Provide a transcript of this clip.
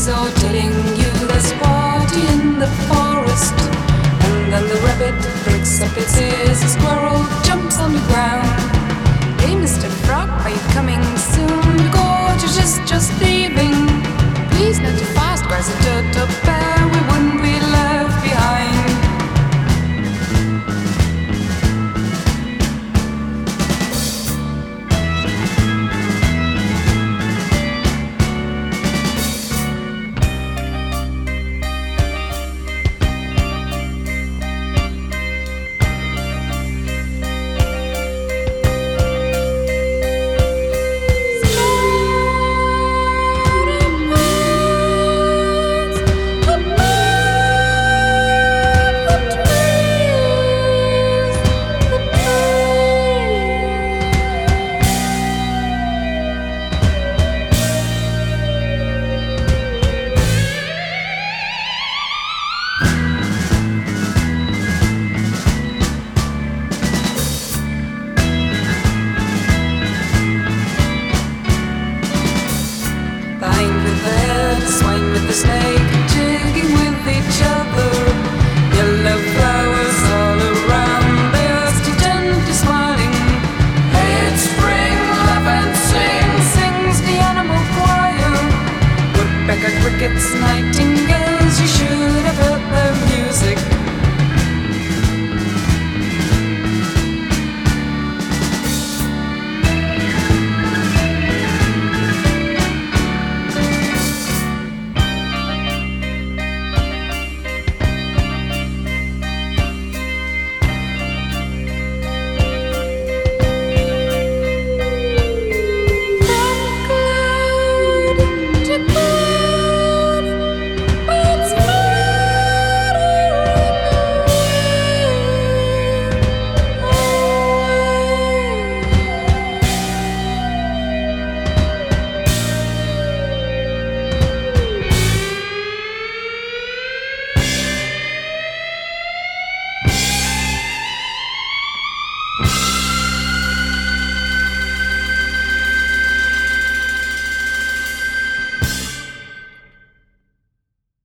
She's all dating crickets, nightingale.